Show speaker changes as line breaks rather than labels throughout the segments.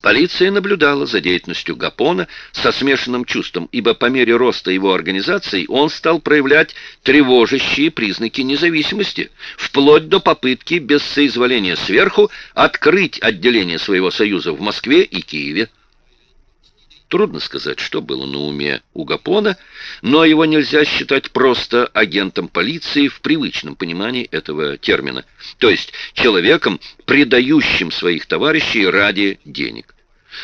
Полиция наблюдала за деятельностью Гапона со смешанным чувством, ибо по мере роста его организации он стал проявлять тревожащие признаки независимости, вплоть до попытки без соизволения сверху открыть отделение своего союза в Москве и Киеве. Трудно сказать, что было на уме у Гапона, но его нельзя считать просто агентом полиции в привычном понимании этого термина, то есть человеком, предающим своих товарищей ради денег.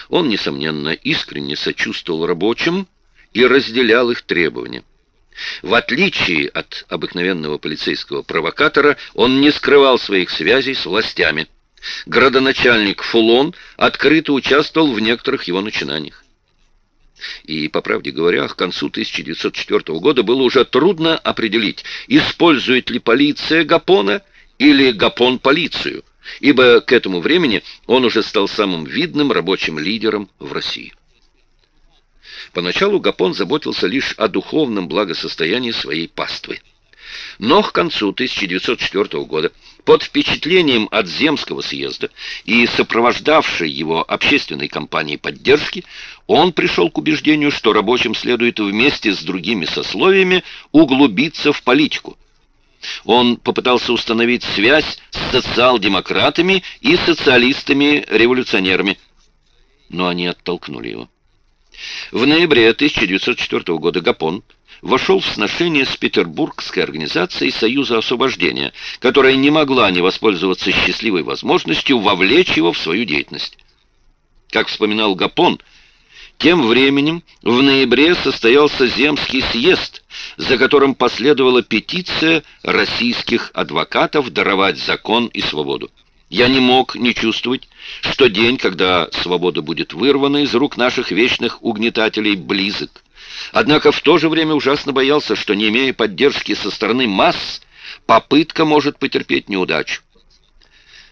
Он, несомненно, искренне сочувствовал рабочим и разделял их требования. В отличие от обыкновенного полицейского провокатора, он не скрывал своих связей с властями. Градоначальник Фулон открыто участвовал в некоторых его начинаниях. И, по правде говоря, к концу 1904 года было уже трудно определить, использует ли полиция Гапона или Гапон полицию, ибо к этому времени он уже стал самым видным рабочим лидером в России. Поначалу Гапон заботился лишь о духовном благосостоянии своей паствы. Но к концу 1904 года, под впечатлением от Земского съезда и сопровождавшей его общественной кампании поддержки, он пришел к убеждению, что рабочим следует вместе с другими сословиями углубиться в политику. Он попытался установить связь с социал-демократами и социалистами-революционерами, но они оттолкнули его. В ноябре 1904 года Гапон вошел в сношение с петербургской организацией Союза освобождения, которая не могла не воспользоваться счастливой возможностью вовлечь его в свою деятельность. Как вспоминал Гапон, тем временем в ноябре состоялся Земский съезд, за которым последовала петиция российских адвокатов даровать закон и свободу. Я не мог не чувствовать, что день, когда свобода будет вырвана из рук наших вечных угнетателей, близок. Однако в то же время ужасно боялся, что, не имея поддержки со стороны масс, попытка может потерпеть неудачу.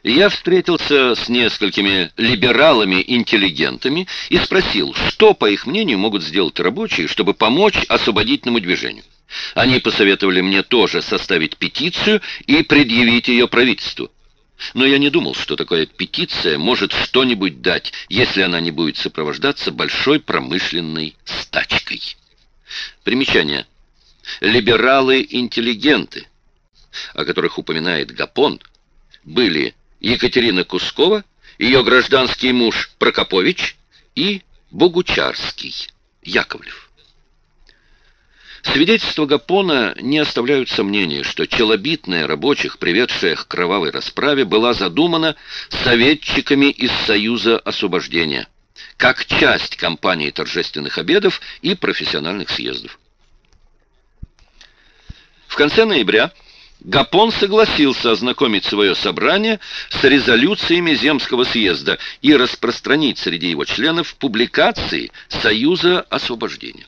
Я встретился с несколькими либералами-интеллигентами и спросил, что, по их мнению, могут сделать рабочие, чтобы помочь освободительному движению. Они посоветовали мне тоже составить петицию и предъявить ее правительству. Но я не думал, что такая петиция может что-нибудь дать, если она не будет сопровождаться большой промышленной стачкой. Примечание. Либералы-интеллигенты, о которых упоминает Гапон, были Екатерина Кускова, ее гражданский муж Прокопович и Богучарский Яковлев. Свидетельства Гапона не оставляют сомнения, что челобитная рабочих, приведшая к кровавой расправе, была задумана советчиками из Союза освобождения, как часть кампании торжественных обедов и профессиональных съездов. В конце ноября Гапон согласился ознакомить свое собрание с резолюциями Земского съезда и распространить среди его членов публикации Союза освобождения.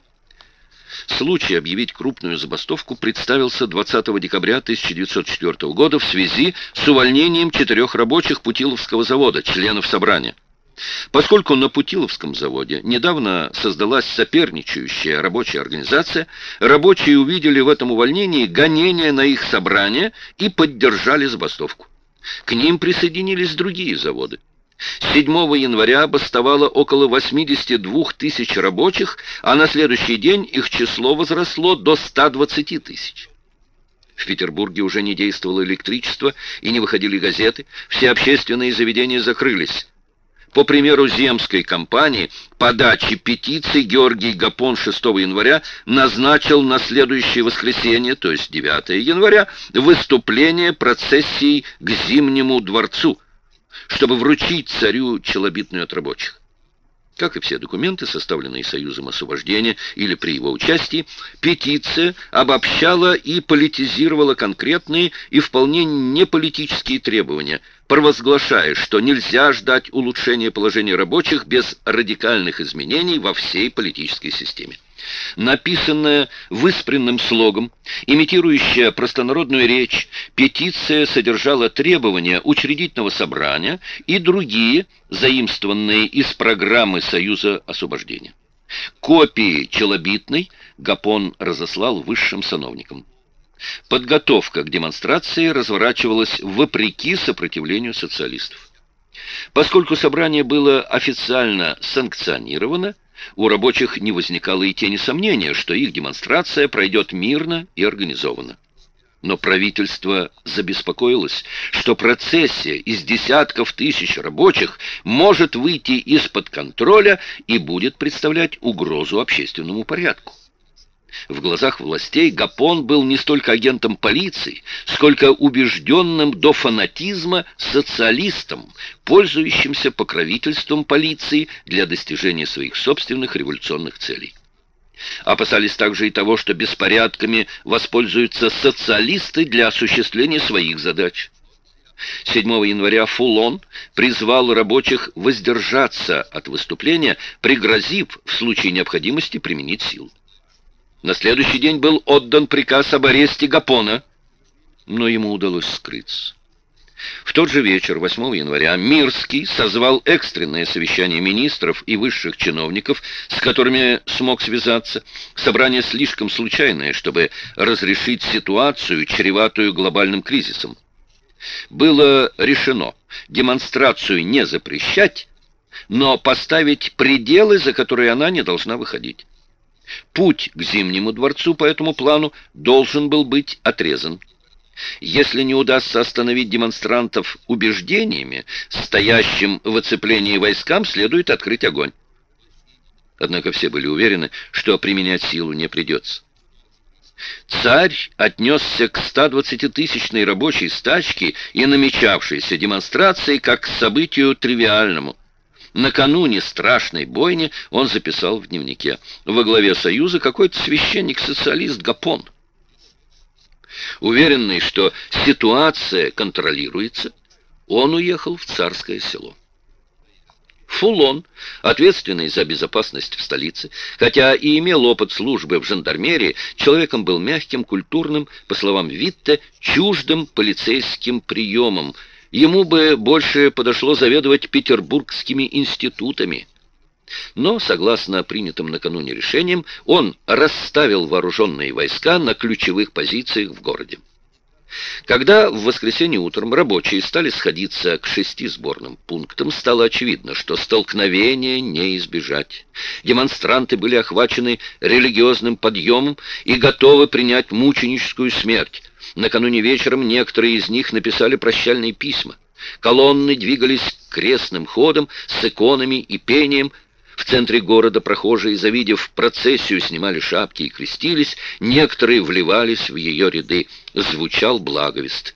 Случай объявить крупную забастовку представился 20 декабря 1904 года в связи с увольнением четырех рабочих Путиловского завода, членов собрания. Поскольку на Путиловском заводе недавно создалась соперничающая рабочая организация, рабочие увидели в этом увольнении гонение на их собрание и поддержали забастовку. К ним присоединились другие заводы. 7 января бастовало около 82 тысяч рабочих, а на следующий день их число возросло до 120 тысяч. В Петербурге уже не действовало электричество и не выходили газеты, все общественные заведения закрылись. По примеру земской компании, подачи петиции Георгий Гапон 6 января назначил на следующее воскресенье, то есть 9 января, выступление процессии к Зимнему дворцу – чтобы вручить царю челобитную от рабочих. Как и все документы, составленные Союзом освобождения или при его участии, петиция обобщала и политизировала конкретные и вполне неполитические требования, провозглашая, что нельзя ждать улучшения положения рабочих без радикальных изменений во всей политической системе. Написанная выспренным слогом, имитирующая простонародную речь, петиция содержала требования учредительного собрания и другие, заимствованные из программы Союза освобождения. Копии челобитной Гапон разослал высшим сановникам. Подготовка к демонстрации разворачивалась вопреки сопротивлению социалистов. Поскольку собрание было официально санкционировано, у рабочих не возникало и тени сомнения, что их демонстрация пройдет мирно и организованно. Но правительство забеспокоилось, что процессия из десятков тысяч рабочих может выйти из-под контроля и будет представлять угрозу общественному порядку. В глазах властей Гапон был не столько агентом полиции, сколько убежденным до фанатизма социалистом, пользующимся покровительством полиции для достижения своих собственных революционных целей. Опасались также и того, что беспорядками воспользуются социалисты для осуществления своих задач. 7 января Фулон призвал рабочих воздержаться от выступления, пригрозив в случае необходимости применить силу. На следующий день был отдан приказ об аресте Гапона, но ему удалось скрыться. В тот же вечер, 8 января, Мирский созвал экстренное совещание министров и высших чиновников, с которыми смог связаться. Собрание слишком случайное, чтобы разрешить ситуацию, чреватую глобальным кризисом. Было решено демонстрацию не запрещать, но поставить пределы, за которые она не должна выходить. Путь к Зимнему дворцу по этому плану должен был быть отрезан. Если не удастся остановить демонстрантов убеждениями, стоящим в оцеплении войскам следует открыть огонь. Однако все были уверены, что применять силу не придется. Царь отнесся к 120-тысячной рабочей стачке и намечавшейся демонстрации как к событию тривиальному – Накануне страшной бойни он записал в дневнике. Во главе Союза какой-то священник-социалист Гапон. Уверенный, что ситуация контролируется, он уехал в царское село. Фулон, ответственный за безопасность в столице, хотя и имел опыт службы в жандармерии, человеком был мягким, культурным, по словам Витте, чуждым полицейским приемом – Ему бы больше подошло заведовать петербургскими институтами. Но, согласно принятым накануне решениям, он расставил вооруженные войска на ключевых позициях в городе. Когда в воскресенье утром рабочие стали сходиться к шести сборным пунктам, стало очевидно, что столкновения не избежать. Демонстранты были охвачены религиозным подъемом и готовы принять мученическую смерть. Накануне вечером некоторые из них написали прощальные письма. Колонны двигались крестным ходом с иконами и пением. В центре города прохожие, завидев процессию, снимали шапки и крестились. Некоторые вливались в ее ряды. Звучал благовест.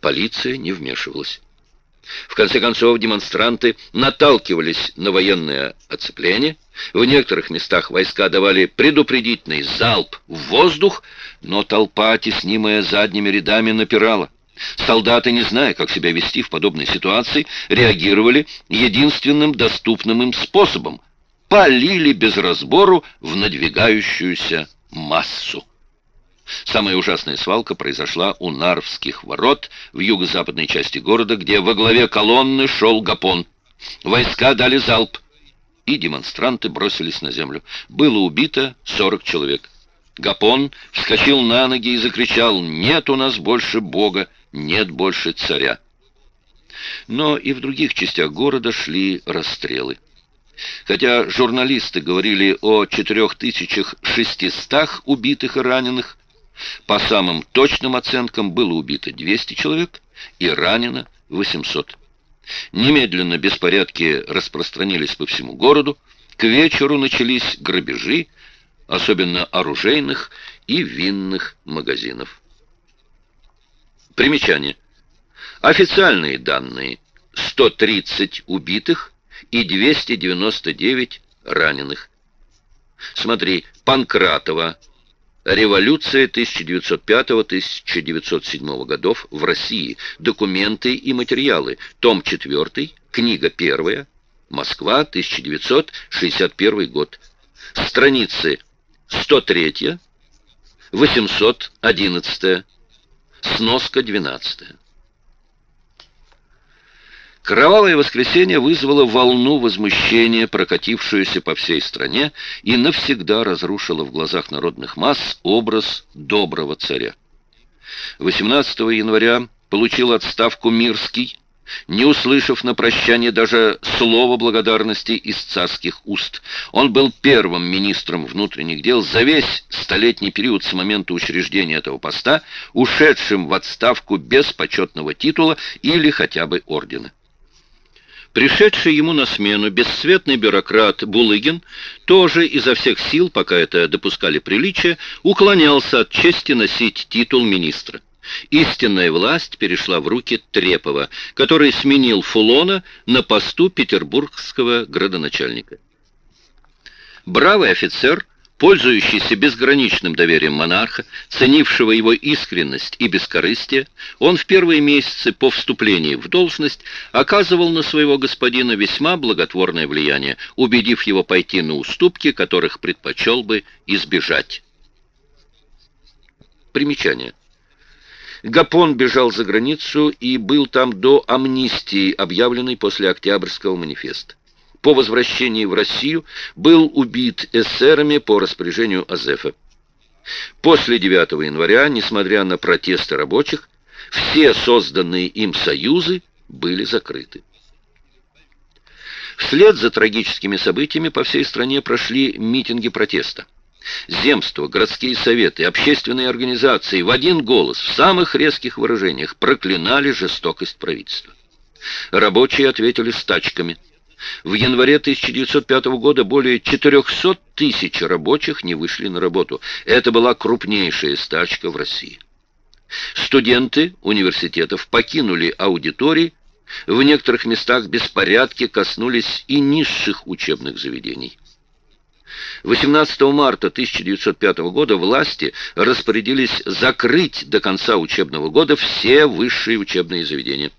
Полиция не вмешивалась. В конце концов, демонстранты наталкивались на военное оцепление. В некоторых местах войска давали предупредительный залп в воздух, но толпа, теснимая задними рядами, напирала. Солдаты, не зная, как себя вести в подобной ситуации, реагировали единственным доступным им способом — полили без разбору в надвигающуюся массу. Самая ужасная свалка произошла у Нарвских ворот в юго-западной части города, где во главе колонны шел Гапон. Войска дали залп, и демонстранты бросились на землю. Было убито 40 человек. Гапон вскочил на ноги и закричал «Нет у нас больше Бога, нет больше царя». Но и в других частях города шли расстрелы. Хотя журналисты говорили о 4600 убитых и раненых, по самым точным оценкам было убито 200 человек и ранено 800. Немедленно беспорядки распространились по всему городу. К вечеру начались грабежи, особенно оружейных и винных магазинов. Примечание. Официальные данные. 130 убитых и 299 раненых. Смотри, Панкратова, Революция 1905-1907 годов в России. Документы и материалы. Том 4, книга 1, Москва, 1961 год. Страницы 103, 811, сноска 12. Кровавое воскресенье вызвало волну возмущения, прокатившуюся по всей стране, и навсегда разрушило в глазах народных масс образ доброго царя. 18 января получил отставку Мирский, не услышав на прощание даже слова благодарности из царских уст. Он был первым министром внутренних дел за весь столетний период с момента учреждения этого поста, ушедшим в отставку без почетного титула или хотя бы ордена. Пришедший ему на смену бесцветный бюрократ Булыгин тоже изо всех сил, пока это допускали приличия, уклонялся от чести носить титул министра. Истинная власть перешла в руки Трепова, который сменил Фулона на посту петербургского градоначальника. Бравый офицер, пользующийся безграничным доверием монарха, ценившего его искренность и бескорыстие, он в первые месяцы по вступлении в должность оказывал на своего господина весьма благотворное влияние, убедив его пойти на уступки, которых предпочел бы избежать. Примечание. Гапон бежал за границу и был там до амнистии, объявленной после Октябрьского манифеста. По возвращении в Россию был убит эсерами по распоряжению Азефа. После 9 января, несмотря на протесты рабочих, все созданные им союзы были закрыты. Вслед за трагическими событиями по всей стране прошли митинги протеста. Земства, городские советы, общественные организации в один голос, в самых резких выражениях проклинали жестокость правительства. Рабочие ответили стачками. В январе 1905 года более 400 тысяч рабочих не вышли на работу. Это была крупнейшая стачка в России. Студенты университетов покинули аудитории, в некоторых местах беспорядки коснулись и низших учебных заведений. 18 марта 1905 года власти распорядились закрыть до конца учебного года все высшие учебные заведения.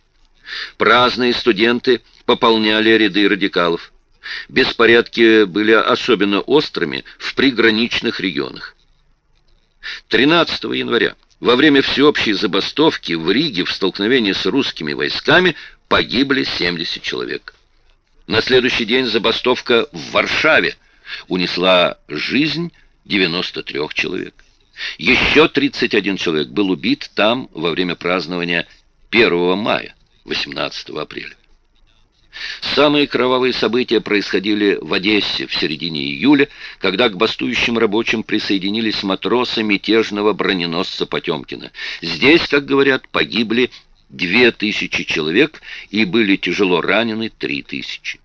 Праздные студенты пополняли ряды радикалов. Беспорядки были особенно острыми в приграничных регионах. 13 января во время всеобщей забастовки в Риге в столкновении с русскими войсками погибли 70 человек. На следующий день забастовка в Варшаве унесла жизнь 93 человек. Еще 31 человек был убит там во время празднования 1 мая, 18 апреля. Самые кровавые события происходили в Одессе в середине июля, когда к бастующим рабочим присоединились матросы мятежного броненосца Потемкина. Здесь, как говорят, погибли две тысячи человек и были тяжело ранены три тысячи.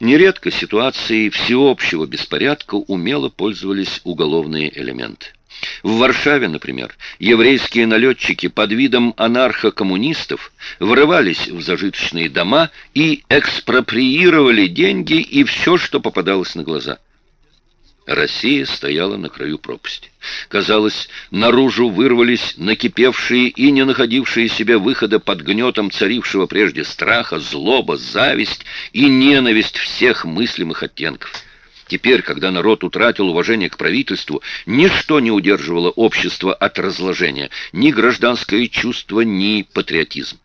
Нередко ситуацией всеобщего беспорядка умело пользовались уголовные элементы. В Варшаве, например, еврейские налетчики под видом анархо-коммунистов врывались в зажиточные дома и экспроприировали деньги и все, что попадалось на глаза. Россия стояла на краю пропасти. Казалось, наружу вырвались накипевшие и не находившие себе выхода под гнетом царившего прежде страха, злоба, зависть и ненависть всех мыслимых оттенков. Теперь, когда народ утратил уважение к правительству, ничто не удерживало общество от разложения, ни гражданское чувство, ни патриотизм.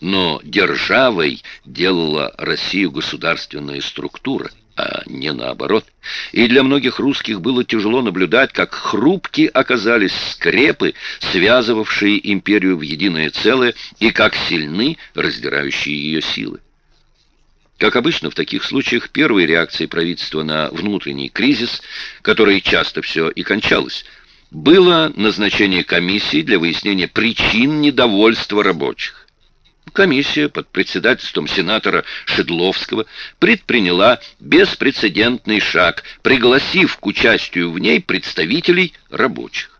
Но державой делала Россию государственная структура – а не наоборот. И для многих русских было тяжело наблюдать, как хрупки оказались скрепы, связывавшие империю в единое целое, и как сильны раздирающие ее силы. Как обычно в таких случаях, первой реакцией правительства на внутренний кризис, который часто все и кончалось, было назначение комиссии для выяснения причин недовольства рабочих. Комиссия под председательством сенатора Шедловского предприняла беспрецедентный шаг, пригласив к участию в ней представителей рабочих.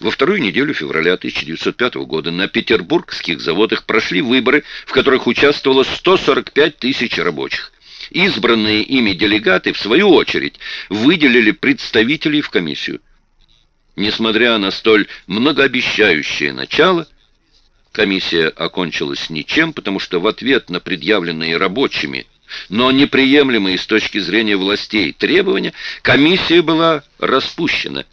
Во вторую неделю февраля 1905 года на петербургских заводах прошли выборы, в которых участвовало 145 тысяч рабочих. Избранные ими делегаты, в свою очередь, выделили представителей в комиссию. Несмотря на столь многообещающее начало, Комиссия окончилась ничем, потому что в ответ на предъявленные рабочими, но неприемлемые с точки зрения властей требования, комиссия была распущена.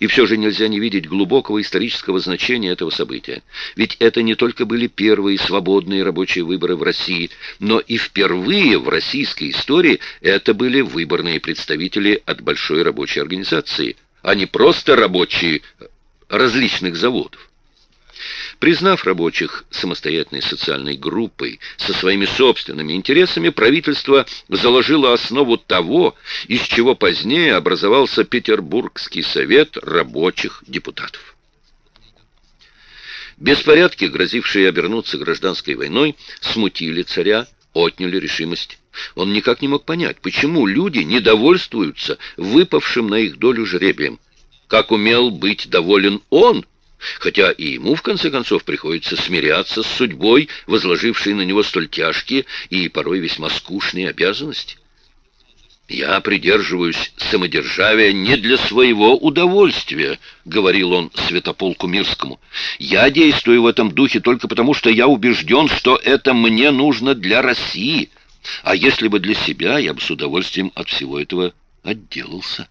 И все же нельзя не видеть глубокого исторического значения этого события. Ведь это не только были первые свободные рабочие выборы в России, но и впервые в российской истории это были выборные представители от большой рабочей организации, а не просто рабочие различных заводов. Признав рабочих самостоятельной социальной группой со своими собственными интересами, правительство заложило основу того, из чего позднее образовался Петербургский совет рабочих депутатов. Беспорядки, грозившие обернуться гражданской войной, смутили царя, отняли решимость. Он никак не мог понять, почему люди недовольствуются выпавшим на их долю жребием. Как умел быть доволен он, хотя и ему, в конце концов, приходится смиряться с судьбой, возложившей на него столь тяжкие и порой весьма скучные обязанности. «Я придерживаюсь самодержавия не для своего удовольствия», — говорил он Святополку Мирскому. «Я действую в этом духе только потому, что я убежден, что это мне нужно для России. А если бы для себя, я бы с удовольствием от всего этого отделался».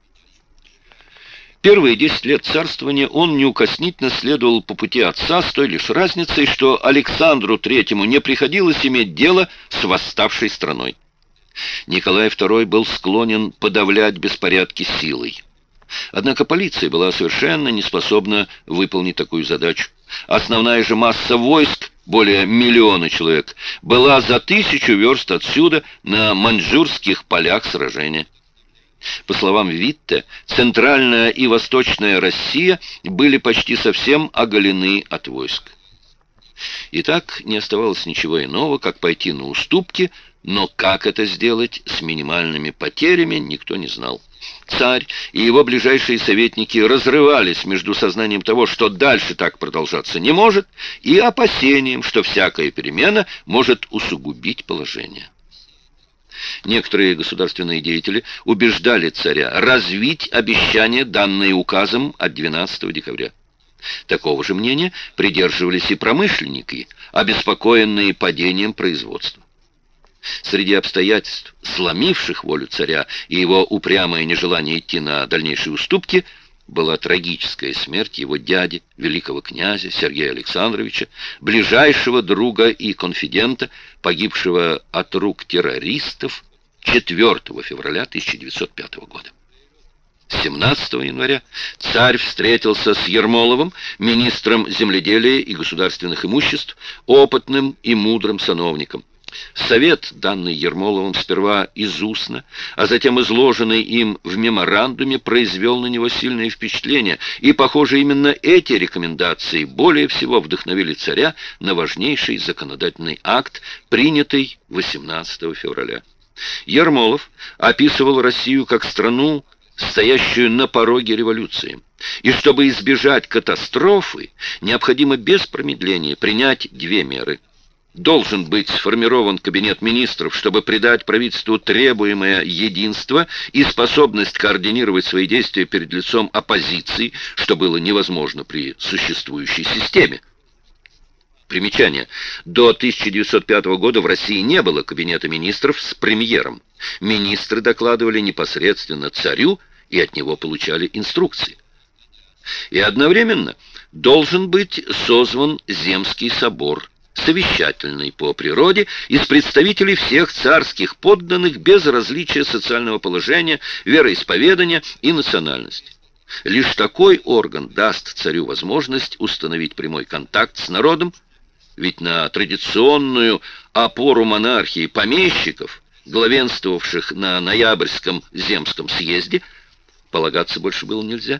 Первые десять лет царствования он неукоснительно следовал по пути отца с той лишь разницей, что Александру Третьему не приходилось иметь дело с восставшей страной. Николай II был склонен подавлять беспорядки силой. Однако полиция была совершенно не способна выполнить такую задачу. Основная же масса войск, более миллиона человек, была за тысячу верст отсюда на маньчжурских полях сражения. По словам Витте, центральная и восточная Россия были почти совсем оголены от войск. И так не оставалось ничего иного, как пойти на уступки, но как это сделать с минимальными потерями, никто не знал. Царь и его ближайшие советники разрывались между сознанием того, что дальше так продолжаться не может, и опасением, что всякая перемена может усугубить положение. Некоторые государственные деятели убеждали царя развить обещания, данные указом от 12 декабря. Такого же мнения придерживались и промышленники, обеспокоенные падением производства. Среди обстоятельств, сломивших волю царя и его упрямое нежелание идти на дальнейшие уступки, была трагическая смерть его дяди, великого князя Сергея Александровича, ближайшего друга и конфидента, погибшего от рук террористов 4 февраля 1905 года. 17 января царь встретился с Ермоловым, министром земледелия и государственных имуществ, опытным и мудрым сановником. Совет, данный Ермоловым сперва из устно, а затем изложенный им в меморандуме, произвел на него сильное впечатление, и, похоже, именно эти рекомендации более всего вдохновили царя на важнейший законодательный акт, принятый 18 февраля. Ермолов описывал Россию как страну, стоящую на пороге революции. И чтобы избежать катастрофы, необходимо без промедления принять две меры. Должен быть сформирован кабинет министров, чтобы придать правительству требуемое единство и способность координировать свои действия перед лицом оппозиции, что было невозможно при существующей системе. Примечание. До 1905 года в России не было кабинета министров с премьером. Министры докладывали непосредственно царю и от него получали инструкции. И одновременно должен быть созван Земский собор, совещательный по природе, из представителей всех царских подданных без различия социального положения, вероисповедания и национальности. Лишь такой орган даст царю возможность установить прямой контакт с народом, ведь на традиционную опору монархии помещиков, главенствовавших на ноябрьском земском съезде, полагаться больше было нельзя.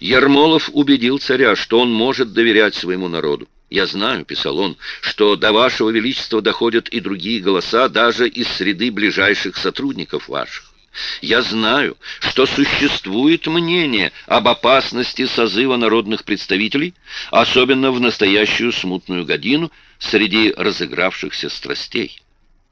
Ермолов убедил царя, что он может доверять своему народу. «Я знаю», — писал он, — «что до вашего величества доходят и другие голоса, даже из среды ближайших сотрудников ваших. Я знаю, что существует мнение об опасности созыва народных представителей, особенно в настоящую смутную годину среди разыгравшихся страстей.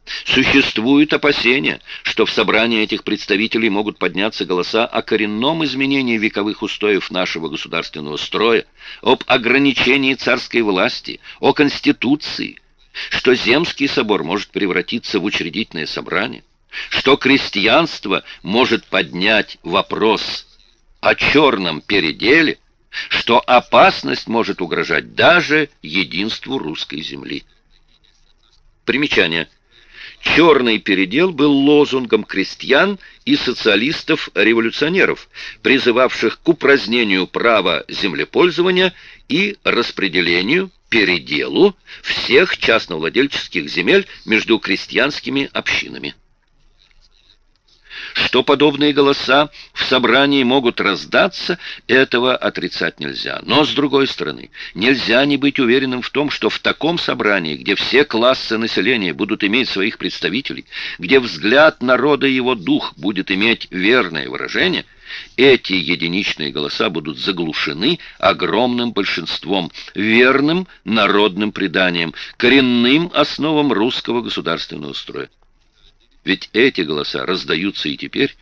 Существует опасение, что в собрании этих представителей могут подняться голоса о коренном изменении вековых устоев нашего государственного строя, об ограничении царской власти, о конституции, что Земский собор может превратиться в учредительное собрание, что крестьянство может поднять вопрос о черном переделе, что опасность может угрожать даже единству русской земли. Примечание – Черный передел был лозунгом крестьян и социалистов-революционеров, призывавших к упразднению права землепользования и распределению, переделу всех частновладельческих земель между крестьянскими общинами. Что подобные голоса в собрании могут раздаться, этого отрицать нельзя. Но, с другой стороны, нельзя не быть уверенным в том, что в таком собрании, где все классы населения будут иметь своих представителей, где взгляд народа и его дух будет иметь верное выражение, эти единичные голоса будут заглушены огромным большинством, верным народным преданием, коренным основам русского государственного строя. Ведь эти голоса раздаются и теперь,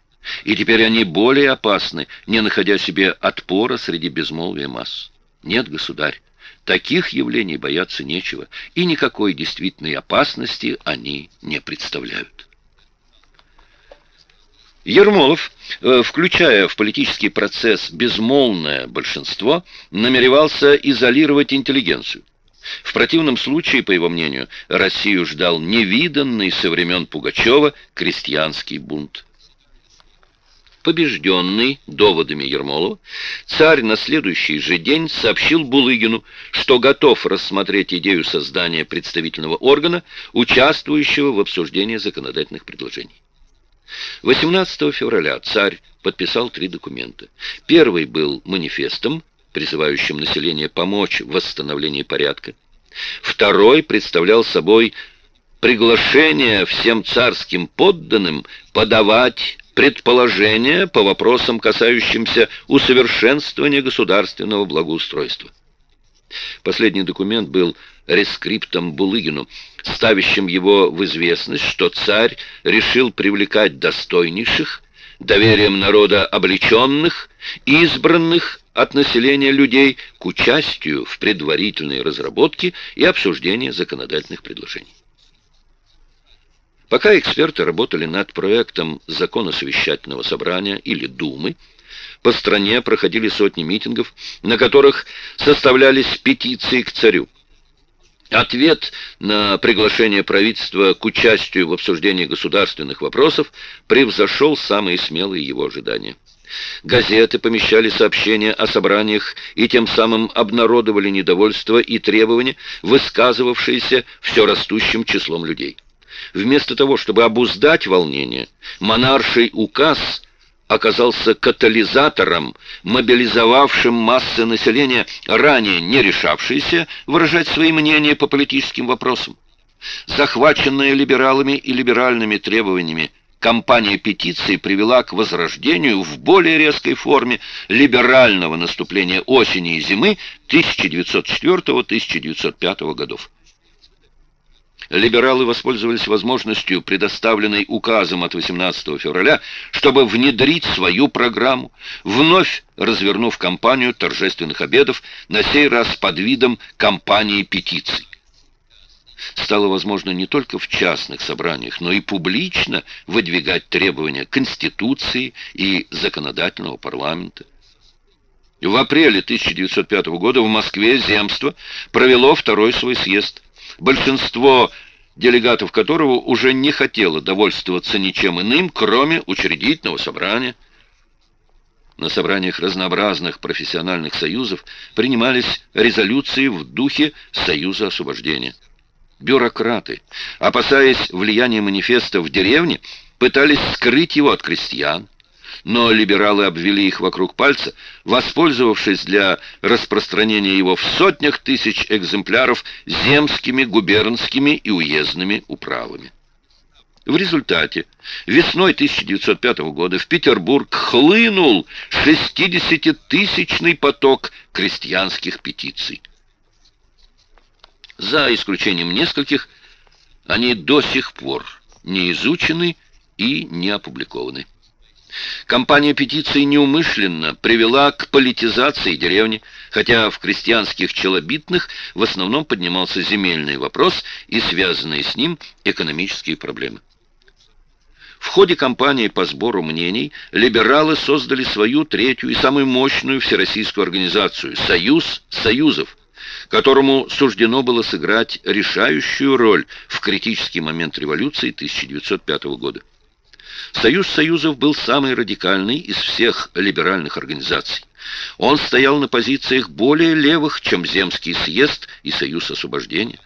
и теперь они более опасны, не находя себе отпора среди безмолвия масс. Нет, государь, таких явлений бояться нечего, и никакой действительной опасности они не представляют. Ермолов, э, включая в политический процесс безмолвное большинство, намеревался изолировать интеллигенцию. В противном случае, по его мнению, Россию ждал невиданный со времен Пугачева крестьянский бунт. Побежденный доводами Ермолова, царь на следующий же день сообщил Булыгину, что готов рассмотреть идею создания представительного органа, участвующего в обсуждении законодательных предложений. 18 февраля царь подписал три документа. Первый был манифестом, призывающим население помочь в восстановлении порядка. Второй представлял собой приглашение всем царским подданным подавать предположения по вопросам, касающимся усовершенствования государственного благоустройства. Последний документ был рескриптом Булыгину, ставящим его в известность, что царь решил привлекать достойнейших, доверием народа облеченных, избранных от населения людей к участию в предварительной разработке и обсуждении законодательных предложений. Пока эксперты работали над проектом закона совещательного собрания или Думы, по стране проходили сотни митингов, на которых составлялись петиции к царю. Ответ на приглашение правительства к участию в обсуждении государственных вопросов превзошел самые смелые его ожидания. Газеты помещали сообщения о собраниях и тем самым обнародовали недовольство и требования, высказывавшиеся все растущим числом людей. Вместо того, чтобы обуздать волнение, монарший указ оказался катализатором, мобилизовавшим массы населения, ранее не решавшиеся выражать свои мнения по политическим вопросам. Захваченная либералами и либеральными требованиями Кампания петиции привела к возрождению в более резкой форме либерального наступления осени и зимы 1904-1905 годов. Либералы воспользовались возможностью, предоставленной указом от 18 февраля, чтобы внедрить свою программу, вновь развернув кампанию торжественных обедов, на сей раз под видом кампании петиций стало возможно не только в частных собраниях, но и публично выдвигать требования Конституции и законодательного парламента. В апреле 1905 года в Москве земство провело второй свой съезд. Большинство делегатов которого уже не хотело довольствоваться ничем иным, кроме учредительного собрания. На собраниях разнообразных профессиональных союзов принимались резолюции в духе Союза освобождения. Бюрократы, опасаясь влияния манифеста в деревне, пытались скрыть его от крестьян, но либералы обвели их вокруг пальца, воспользовавшись для распространения его в сотнях тысяч экземпляров земскими, губернскими и уездными управами. В результате весной 1905 года в Петербург хлынул 60-тысячный поток крестьянских петиций. За исключением нескольких, они до сих пор не изучены и не опубликованы. Кампания петиции неумышленно привела к политизации деревни, хотя в крестьянских челобитных в основном поднимался земельный вопрос и связанные с ним экономические проблемы. В ходе кампании по сбору мнений либералы создали свою третью и самую мощную всероссийскую организацию «Союз Союзов», которому суждено было сыграть решающую роль в критический момент революции 1905 года. Союз Союзов был самый радикальный из всех либеральных организаций. Он стоял на позициях более левых, чем Земский съезд и Союз освобождения.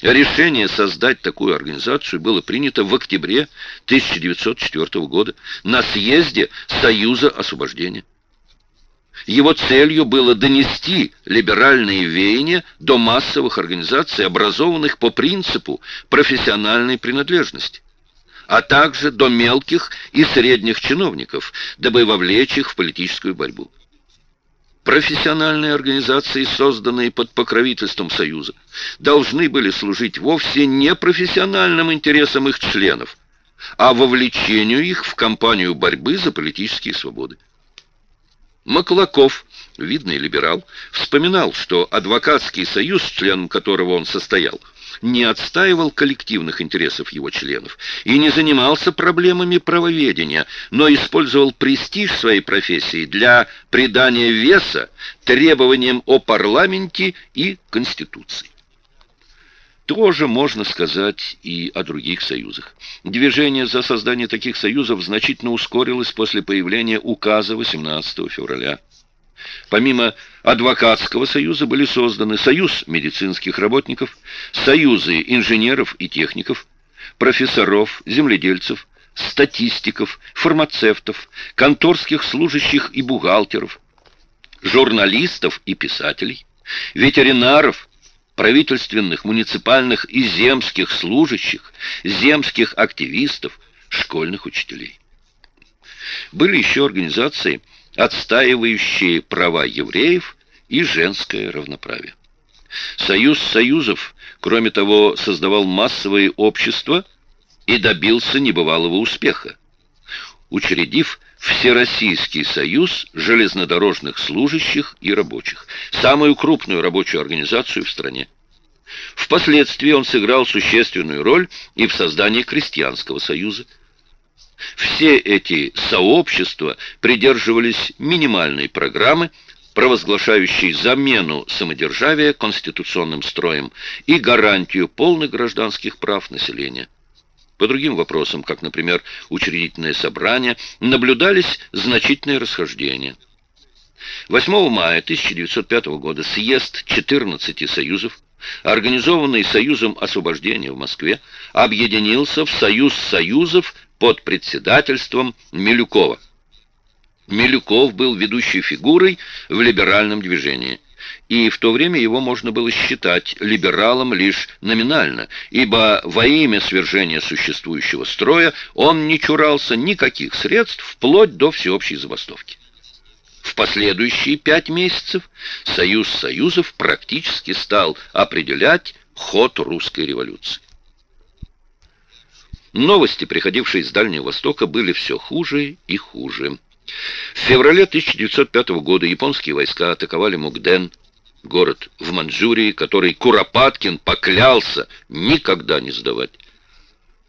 Решение создать такую организацию было принято в октябре 1904 года на съезде Союза освобождения. Его целью было донести либеральные веяния до массовых организаций, образованных по принципу профессиональной принадлежности, а также до мелких и средних чиновников, дабы вовлечь их в политическую борьбу. Профессиональные организации, созданные под покровительством Союза, должны были служить вовсе не профессиональным интересам их членов, а вовлечению их в кампанию борьбы за политические свободы. Маклаков, видный либерал, вспоминал, что адвокатский союз, членом которого он состоял, не отстаивал коллективных интересов его членов и не занимался проблемами правоведения, но использовал престиж своей профессии для придания веса требованиям о парламенте и Конституции. Тоже можно сказать и о других союзах. Движение за создание таких союзов значительно ускорилось после появления указа 18 февраля. Помимо адвокатского союза были созданы союз медицинских работников, союзы инженеров и техников, профессоров, земледельцев, статистиков, фармацевтов, конторских служащих и бухгалтеров, журналистов и писателей, ветеринаров, правительственных, муниципальных и земских служащих, земских активистов, школьных учителей. Были еще организации, отстаивающие права евреев и женское равноправие. Союз Союзов, кроме того, создавал массовые общества и добился небывалого успеха, учредив Всероссийский союз железнодорожных служащих и рабочих, самую крупную рабочую организацию в стране. Впоследствии он сыграл существенную роль и в создании крестьянского союза, все эти сообщества придерживались минимальной программы, провозглашающей замену самодержавия конституционным строем и гарантию полных гражданских прав населения. По другим вопросам, как, например, учредительное собрание, наблюдались значительные расхождения. 8 мая 1905 года съезд 14 союзов, организованный Союзом освобождения в Москве, объединился в Союз союзов под председательством Милюкова. Милюков был ведущей фигурой в либеральном движении, и в то время его можно было считать либералом лишь номинально, ибо во имя свержения существующего строя он не чурался никаких средств вплоть до всеобщей забастовки. В последующие пять месяцев Союз Союзов практически стал определять ход русской революции. Новости, приходившие из Дальнего Востока, были все хуже и хуже. В феврале 1905 года японские войска атаковали Мукден, город в Манчжурии, который Куропаткин поклялся никогда не сдавать.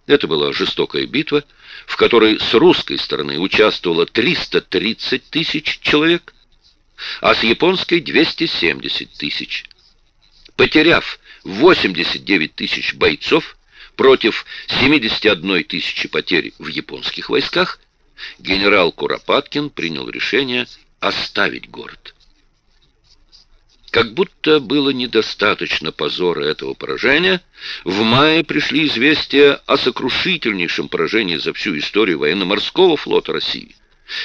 Это была жестокая битва, в которой с русской стороны участвовало 330 тысяч человек, а с японской 270 тысяч. Потеряв 89 тысяч бойцов, Против 71 тысячи потерь в японских войсках генерал Куропаткин принял решение оставить город. Как будто было недостаточно позора этого поражения, в мае пришли известия о сокрушительнейшем поражении за всю историю военно-морского флота России.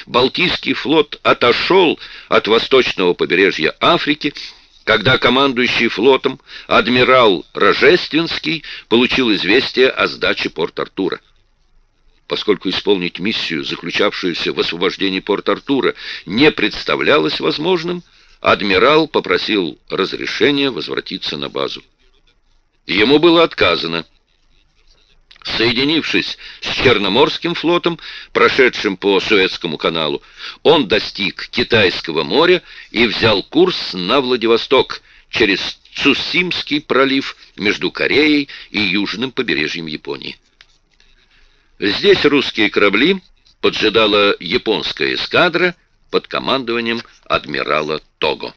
Балтийский флот отошел от восточного побережья Африки когда командующий флотом адмирал Рожественский получил известие о сдаче Порт-Артура. Поскольку исполнить миссию, заключавшуюся в освобождении Порт-Артура, не представлялось возможным, адмирал попросил разрешения возвратиться на базу. Ему было отказано. Соединившись с Черноморским флотом, прошедшим по Суэцкому каналу, он достиг Китайского моря и взял курс на Владивосток через Цусимский пролив между Кореей и южным побережьем Японии. Здесь русские корабли поджидала японская эскадра под командованием адмирала Того.